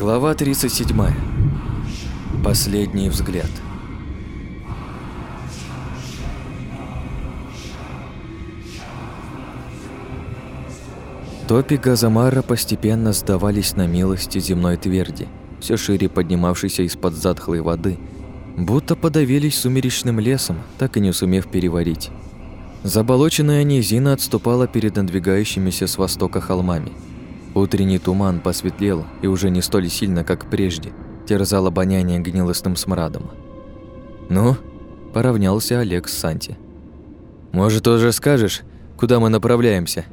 Глава 37. Последний взгляд. Топи Газамара постепенно сдавались на милости земной тверди, все шире поднимавшейся из-под затхлой воды, будто подавились сумеречным лесом, так и не сумев переварить. Заболоченная низина отступала перед надвигающимися с востока холмами – Утренний туман посветлел и уже не столь сильно, как прежде, терзал обоняние гнилостным смрадом. «Ну?» – поравнялся Олег с Санти. «Может, уже скажешь, куда мы направляемся?»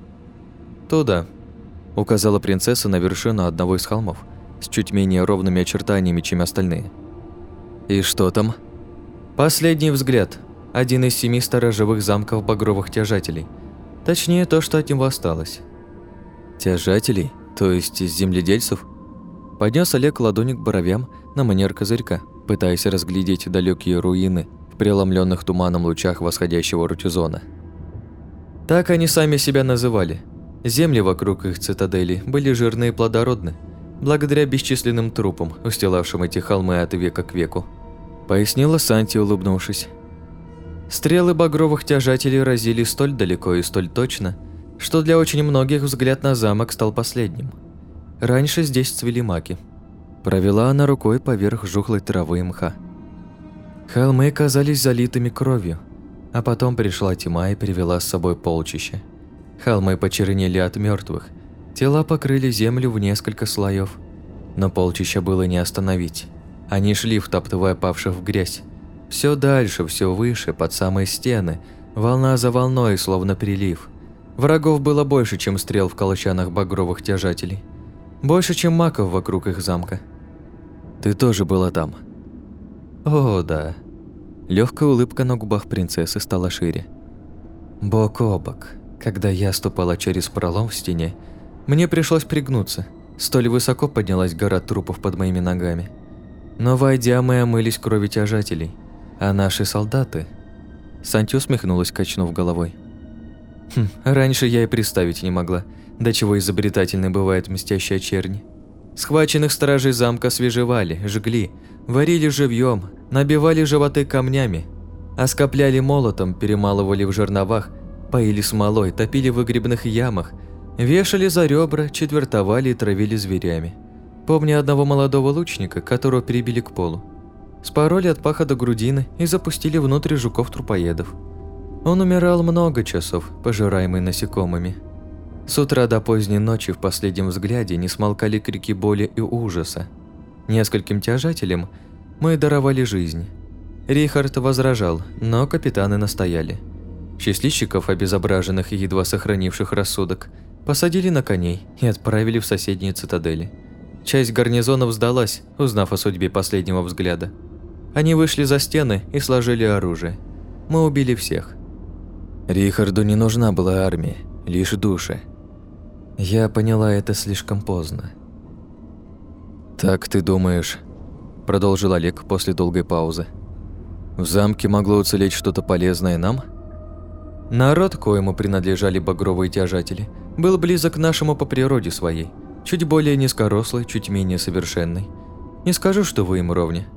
«Туда», – указала принцесса на вершину одного из холмов, с чуть менее ровными очертаниями, чем остальные. «И что там?» «Последний взгляд. Один из семи сторожевых замков багровых тяжателей. Точнее, то, что от него осталось». Тяжателей, то есть земледельцев? Поднес Олег ладони к боровям на манер козырька, пытаясь разглядеть далекие руины в преломленных туманом лучах восходящего рутизона. Так они сами себя называли. Земли вокруг их цитадели были жирные и плодородны, благодаря бесчисленным трупам, устилавшим эти холмы от века к веку. Пояснила Санти, улыбнувшись. Стрелы багровых тяжателей разили столь далеко и столь точно, что для очень многих взгляд на замок стал последним. Раньше здесь цвели маки. Провела она рукой поверх жухлой травы и мха. Холмы казались залитыми кровью, а потом пришла тьма и привела с собой полчище. Холмы почернели от мертвых, тела покрыли землю в несколько слоев, но полчища было не остановить. Они шли, втаптывая павших в грязь. Все дальше, все выше, под самые стены, волна за волной, словно прилив – Врагов было больше, чем стрел в колчанах багровых тяжателей. Больше, чем маков вокруг их замка. Ты тоже была там. О, да. Легкая улыбка на губах принцессы стала шире. Бок о бок. Когда я ступала через пролом в стене, мне пришлось пригнуться. Столь высоко поднялась гора трупов под моими ногами. Но войдя, мы омылись крови тяжателей. А наши солдаты... Санти усмехнулась, качнув головой. Хм, раньше я и представить не могла, до чего изобретательной бывает мстящая чернь. Схваченных стражей замка свежевали, жгли, варили живьем, набивали животы камнями, оскопляли молотом, перемалывали в жерновах, поили смолой, топили в выгребных ямах, вешали за ребра, четвертовали и травили зверями. Помню одного молодого лучника, которого перебили к полу. Спороли от паха до грудины и запустили внутрь жуков-трупоедов. Он умирал много часов, пожираемый насекомыми. С утра до поздней ночи в последнем взгляде не смолкали крики боли и ужаса. Нескольким тяжателям мы даровали жизнь. Рихард возражал, но капитаны настояли. Счастливчиков, обезображенных и едва сохранивших рассудок, посадили на коней и отправили в соседние цитадели. Часть гарнизонов сдалась, узнав о судьбе последнего взгляда. Они вышли за стены и сложили оружие. Мы убили всех. Рихарду не нужна была армия, лишь души. Я поняла это слишком поздно. «Так ты думаешь?» – продолжил Олег после долгой паузы. «В замке могло уцелеть что-то полезное нам?» Народ, коему принадлежали багровые тяжатели, был близок к нашему по природе своей, чуть более низкорослый, чуть менее совершенный. Не скажу, что вы им ровня.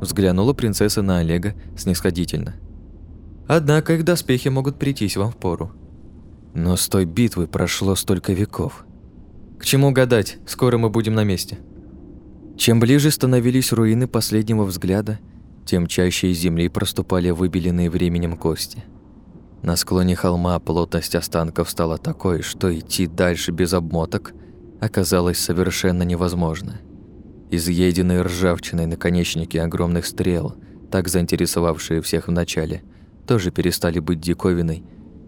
Взглянула принцесса на Олега снисходительно. Однако их доспехи могут прийтись вам в пору. Но с той битвы прошло столько веков. К чему гадать, скоро мы будем на месте. Чем ближе становились руины последнего взгляда, тем чаще из земли проступали выбеленные временем кости. На склоне холма плотность останков стала такой, что идти дальше без обмоток оказалось совершенно невозможно. Изъеденные ржавчиной наконечники огромных стрел, так заинтересовавшие всех вначале – тоже перестали быть диковиной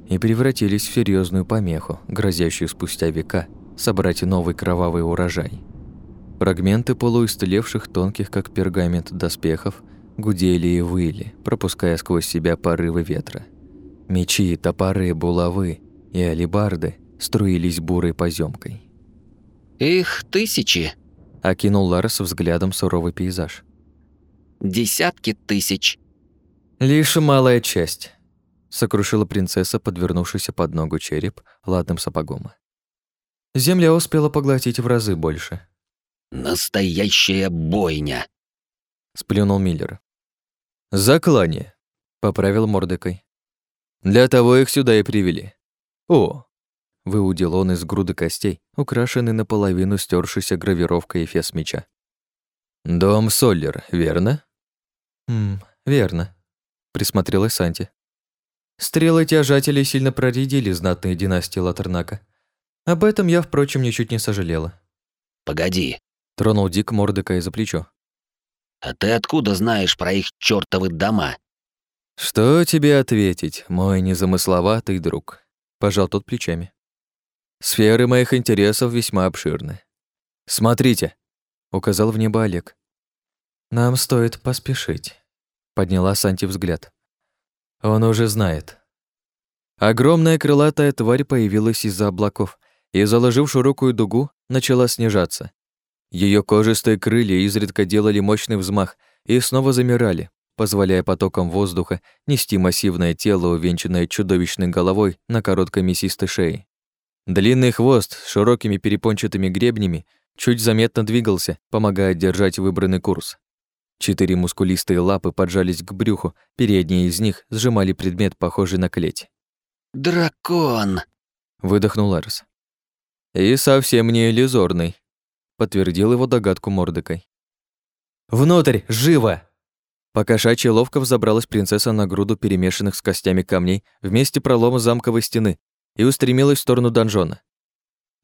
и превратились в серьезную помеху, грозящую спустя века собрать новый кровавый урожай. Фрагменты полуистлевших тонких, как пергамент, доспехов гудели и выли, пропуская сквозь себя порывы ветра. Мечи, топоры, булавы и алебарды струились бурой поземкой. «Их тысячи!» – окинул Ларс взглядом суровый пейзаж. «Десятки тысяч!» «Лишь малая часть», — сокрушила принцесса, подвернувшийся под ногу череп ладным сапогом. Земля успела поглотить в разы больше. Настоящая бойня!» Сплюнул Миллер. «Заклание», — поправил Мордекой. «Для того их сюда и привели. О!» — выудил он из груды костей, украшенный наполовину стершейся гравировкой эфес меча. «Дом Соллер, верно?» «Ммм, верно», — присмотрелась Санти. Стрелы тяжателей сильно проредили знатные династии Латернака. Об этом я, впрочем, ничуть не сожалела. «Погоди», — тронул Дик Мордекая за плечо. «А ты откуда знаешь про их чёртовы дома?» «Что тебе ответить, мой незамысловатый друг?» — пожал тот плечами. «Сферы моих интересов весьма обширны. Смотрите», — указал в небо Олег. «Нам стоит поспешить», — подняла Санти взгляд. «Он уже знает». Огромная крылатая тварь появилась из-за облаков и, заложив широкую дугу, начала снижаться. Ее кожистые крылья изредка делали мощный взмах и снова замирали, позволяя потокам воздуха нести массивное тело, увенчанное чудовищной головой на короткой мясистой шее. Длинный хвост с широкими перепончатыми гребнями чуть заметно двигался, помогая держать выбранный курс. Четыре мускулистые лапы поджались к брюху, передние из них сжимали предмет, похожий на клеть. «Дракон!» — выдохнул Арс. «И совсем не иллюзорный», — подтвердил его догадку Мордекой. «Внутрь! Живо!» Покошачья ловко взобралась принцесса на груду перемешанных с костями камней в месте пролома замковой стены и устремилась в сторону донжона.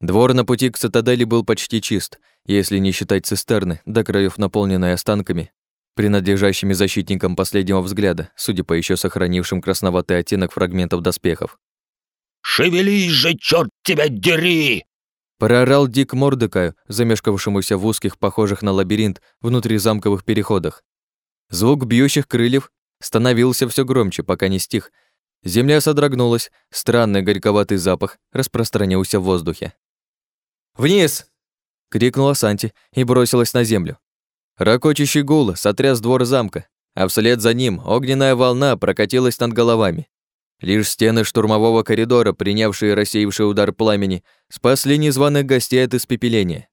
Двор на пути к цитадели был почти чист, если не считать цистерны, до краев наполненной останками, принадлежащими защитникам последнего взгляда, судя по еще сохранившим красноватый оттенок фрагментов доспехов. «Шевелись же, черт тебя дери!» Проорал Дик Мордекаю, замешкавшемуся в узких, похожих на лабиринт, внутри замковых переходах. Звук бьющих крыльев становился все громче, пока не стих. Земля содрогнулась, странный горьковатый запах распространился в воздухе. «Вниз!» — крикнула Санти и бросилась на землю. Рокочущий гул сотряс двор замка, а вслед за ним огненная волна прокатилась над головами. Лишь стены штурмового коридора, принявшие и рассеявший удар пламени, спасли незваных гостей от испепеления.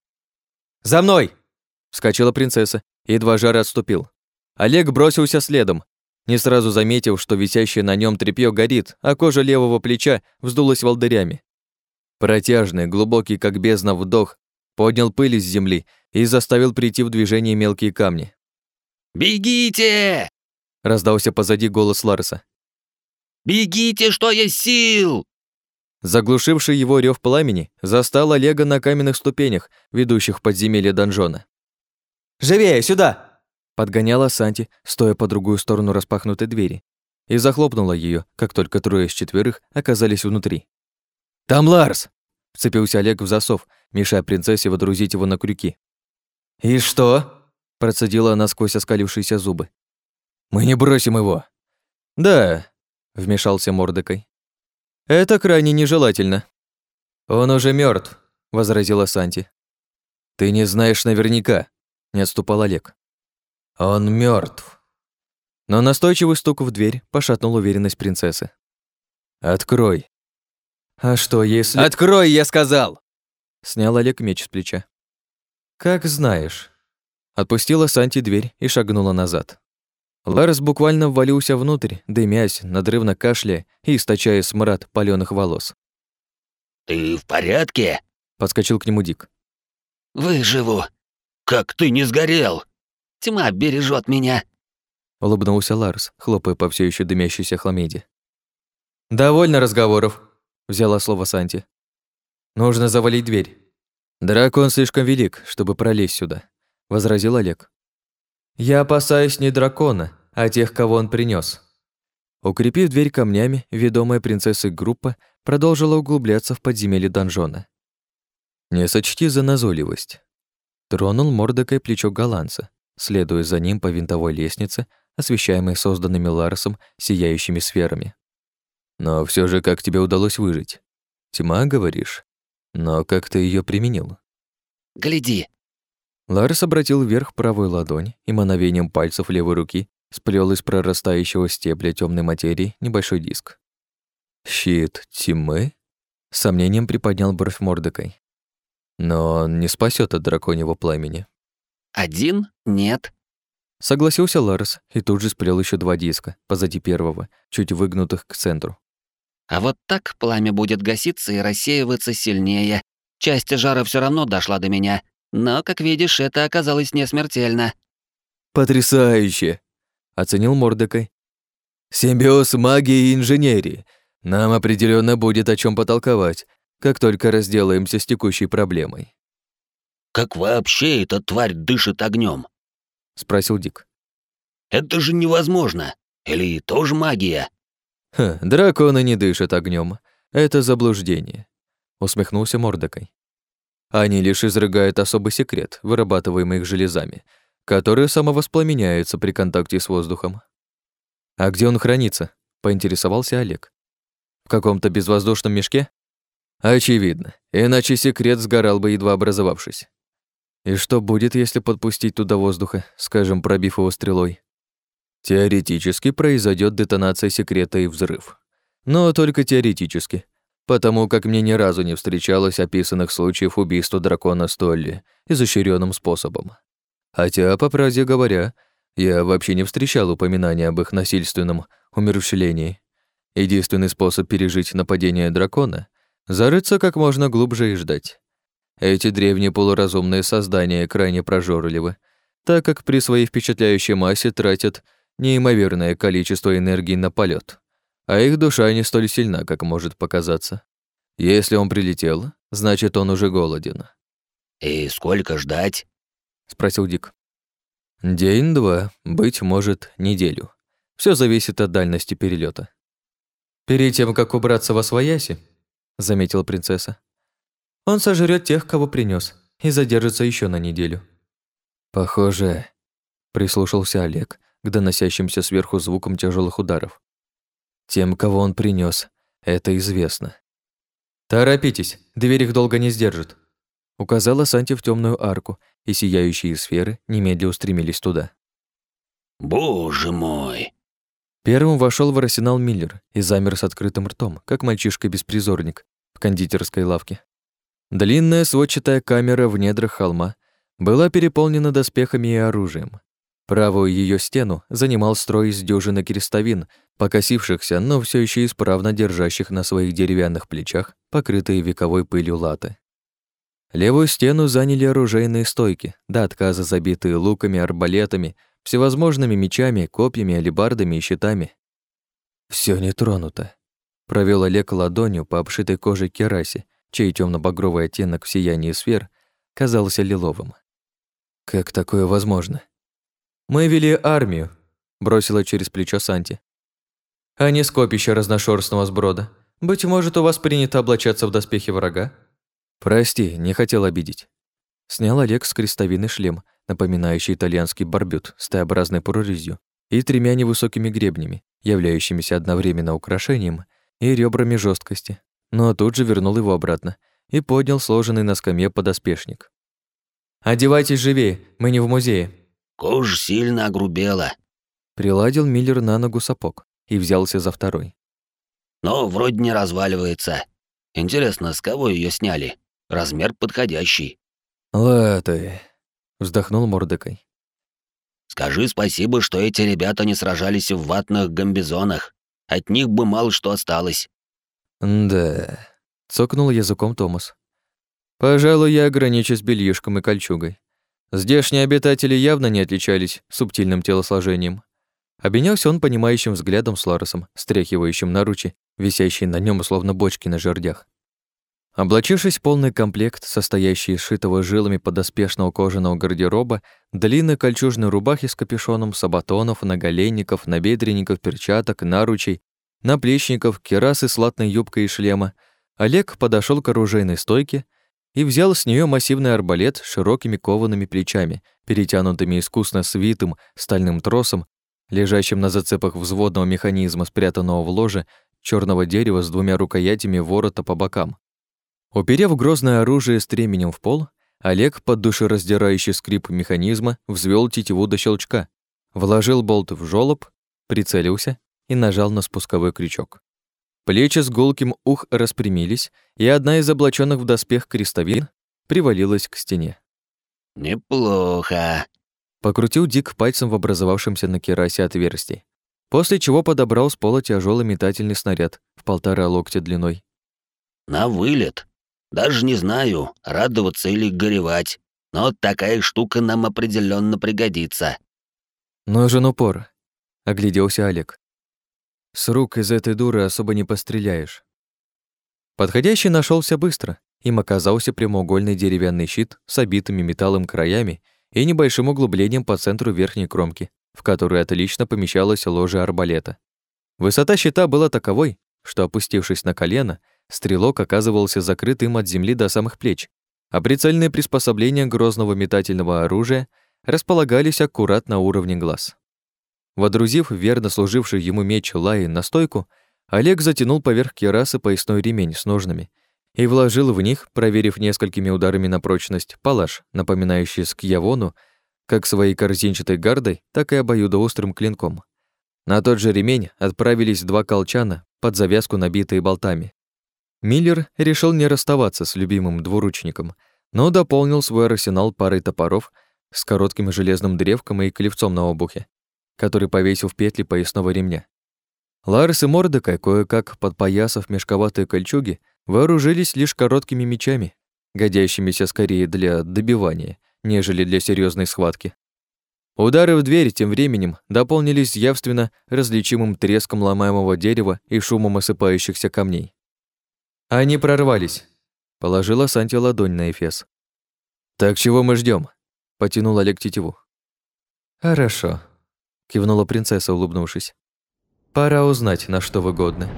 «За мной!» — вскочила принцесса, едва жар отступил. Олег бросился следом, не сразу заметив, что висящее на нем тряпье горит, а кожа левого плеча вздулась волдырями. Протяжный, глубокий, как бездна, вдох поднял пыль из земли и заставил прийти в движение мелкие камни. «Бегите!» — раздался позади голос Ларса. «Бегите, что есть сил!» Заглушивший его рев пламени застал Олега на каменных ступенях, ведущих в подземелье донжона. «Живее, сюда!» — подгоняла Санти, стоя по другую сторону распахнутой двери, и захлопнула ее, как только трое из четверых оказались внутри. «Там Ларс!» — вцепился Олег в засов, мешая принцессе водрузить его на крюки. «И что?» — процедила она сквозь оскалившиеся зубы. «Мы не бросим его!» «Да», — вмешался Мордекой. «Это крайне нежелательно». «Он уже мертв, возразила Санти. «Ты не знаешь наверняка», — не отступал Олег. «Он мертв. Но настойчивый стук в дверь пошатнул уверенность принцессы. «Открой», «А что, если...» «Открой, я сказал!» Снял Олег меч с плеча. «Как знаешь». Отпустила Санти дверь и шагнула назад. Ларес буквально ввалился внутрь, дымясь, надрывно кашляя и источая смрад палёных волос. «Ты в порядке?» — подскочил к нему Дик. «Выживу. Как ты не сгорел? Тьма бережет меня!» Улыбнулся Ларс, хлопая по все еще дымящейся хламиде. «Довольно разговоров», взяла слово Санти. Нужно завалить дверь. Дракон слишком велик, чтобы пролезть сюда, возразил Олег. Я опасаюсь не дракона, а тех, кого он принес. Укрепив дверь камнями, ведомая принцессой группа продолжила углубляться в подземелье донжона. «Не сочти за назойливость». Тронул мордокой плечо голландца, следуя за ним по винтовой лестнице, освещаемой созданными Ларсом сияющими сферами. Но все же как тебе удалось выжить? Тьма, говоришь? Но как ты ее применил? Гляди. Ларс обратил вверх правую ладонь и мановением пальцев левой руки сплел из прорастающего стебля темной материи небольшой диск. «Щит тьмы?» С сомнением приподнял бровь Мордекой. Но он не спасет от драконьего пламени. Один? Нет. Согласился Ларес и тут же сплел еще два диска, позади первого, чуть выгнутых к центру. А вот так пламя будет гаситься и рассеиваться сильнее. Часть жара все равно дошла до меня, но, как видишь, это оказалось не смертельно. «Потрясающе!» — оценил Мордекай. «Симбиоз магии и инженерии. Нам определенно будет о чем потолковать, как только разделаемся с текущей проблемой». «Как вообще эта тварь дышит огнем? спросил Дик. «Это же невозможно. Или тоже магия?» «Ха, драконы не дышат огнем. Это заблуждение», — усмехнулся Мордекай. «Они лишь изрыгают особый секрет, вырабатываемый их железами, которые самовоспламеняются при контакте с воздухом». «А где он хранится?» — поинтересовался Олег. «В каком-то безвоздушном мешке?» «Очевидно, иначе секрет сгорал бы, едва образовавшись». «И что будет, если подпустить туда воздуха, скажем, пробив его стрелой?» Теоретически произойдет детонация секрета и взрыв. Но только теоретически, потому как мне ни разу не встречалось описанных случаев убийства дракона Столли изощренным способом. Хотя, по правде говоря, я вообще не встречал упоминания об их насильственном умерщвлении. Единственный способ пережить нападение дракона — зарыться как можно глубже и ждать. Эти древние полуразумные создания крайне прожорливы, так как при своей впечатляющей массе тратят неимоверное количество энергии на полет, а их душа не столь сильна, как может показаться. Если он прилетел, значит, он уже голоден. «И сколько ждать?» — спросил Дик. «День-два, быть может, неделю. Все зависит от дальности перелета. «Перед тем, как убраться во свояси», — заметила принцесса, «он сожрет тех, кого принес, и задержится еще на неделю». «Похоже», — прислушался Олег, к доносящимся сверху звукам тяжелых ударов. Тем, кого он принес, это известно. «Торопитесь, дверь их долго не сдержит», — указала Санти в темную арку, и сияющие сферы немедля устремились туда. «Боже мой!» Первым вошел в арсенал Миллер и замер с открытым ртом, как мальчишка-беспризорник в кондитерской лавке. Длинная сводчатая камера в недрах холма была переполнена доспехами и оружием. Правую ее стену занимал строй из дюжины крестовин, покосившихся, но все еще исправно держащих на своих деревянных плечах покрытые вековой пылью латы. Левую стену заняли оружейные стойки, до отказа забитые луками, арбалетами, всевозможными мечами, копьями, алебардами и щитами. Все не тронуто. Провел Олег ладонью по обшитой коже керасе, чей темно багровый оттенок в сиянии сфер казался лиловым. Как такое возможно? «Мы вели армию», — бросила через плечо Санти. «А не скопище разношерстного сброда. Быть может, у вас принято облачаться в доспехи врага?» «Прости, не хотел обидеть». Снял Олег с крестовины шлем, напоминающий итальянский барбют с Т-образной прорезью и тремя невысокими гребнями, являющимися одновременно украшением и ребрами жесткости, но тут же вернул его обратно и поднял сложенный на скамье подоспешник. «Одевайтесь живее, мы не в музее», Кожа сильно огрубела. Приладил Миллер на ногу сапог и взялся за второй. Но вроде не разваливается. Интересно, с кого ее сняли? Размер подходящий. Латы, вздохнул Мордекой. Скажи спасибо, что эти ребята не сражались в ватных гамбизонах. От них бы мало что осталось. Да, цокнул языком Томас. Пожалуй, я ограничусь бельишком и кольчугой. Здешние обитатели явно не отличались субтильным телосложением. Обменялся он понимающим взглядом с Ларосом, стряхивающим наручи, висящие на нем словно бочки на жердях. Облачившись в полный комплект, состоящий из шитого жилами подоспешного кожаного гардероба, длинной кольчужной рубахи с капюшоном, сабатонов, наголенников, набедренников, перчаток, наручей, наплечников, керасы с латной юбкой и шлема, Олег подошел к оружейной стойке и взял с нее массивный арбалет с широкими коваными плечами, перетянутыми искусно свитым стальным тросом, лежащим на зацепах взводного механизма, спрятанного в ложе черного дерева с двумя рукоятями ворота по бокам. Уперев грозное оружие стременем в пол, Олег, под душераздирающий скрип механизма, взвел тетиву до щелчка, вложил болт в жёлоб, прицелился и нажал на спусковой крючок. Плечи с гулким ух распрямились, и одна из облаченных в доспех крестовин привалилась к стене. «Неплохо», — покрутил Дик пальцем в образовавшемся на керасе отверстии, после чего подобрал с пола тяжелый метательный снаряд в полтора локтя длиной. «На вылет. Даже не знаю, радоваться или горевать, но такая штука нам определенно пригодится». «Нужен упор», — огляделся Олег. «С рук из этой дуры особо не постреляешь». Подходящий нашелся быстро. Им оказался прямоугольный деревянный щит с обитыми металлом краями и небольшим углублением по центру верхней кромки, в которой отлично помещалось ложе арбалета. Высота щита была таковой, что, опустившись на колено, стрелок оказывался закрыт им от земли до самых плеч, а прицельные приспособления грозного метательного оружия располагались аккурат на уровне глаз. Водрузив верно служивший ему меч Лаи на стойку, Олег затянул поверх керасы поясной ремень с ножнами и вложил в них, проверив несколькими ударами на прочность, палаш, напоминающий скьявону, как своей корзинчатой гардой, так и обоюдоострым клинком. На тот же ремень отправились два колчана, под завязку набитые болтами. Миллер решил не расставаться с любимым двуручником, но дополнил свой арсенал парой топоров с коротким железным древком и клевцом на обухе, который повесил в петли поясного ремня. Ларс и Мордекай, кое-как подпоясав мешковатые кольчуги, вооружились лишь короткими мечами, годящимися скорее для добивания, нежели для серьезной схватки. Удары в дверь тем временем дополнились явственно различимым треском ломаемого дерева и шумом осыпающихся камней. Они прорвались. Положила Санти ладонь на Эфес. «Так чего мы ждем? потянул Олег тетиву. «Хорошо», — кивнула принцесса, улыбнувшись. «Пора узнать, на что вы годны».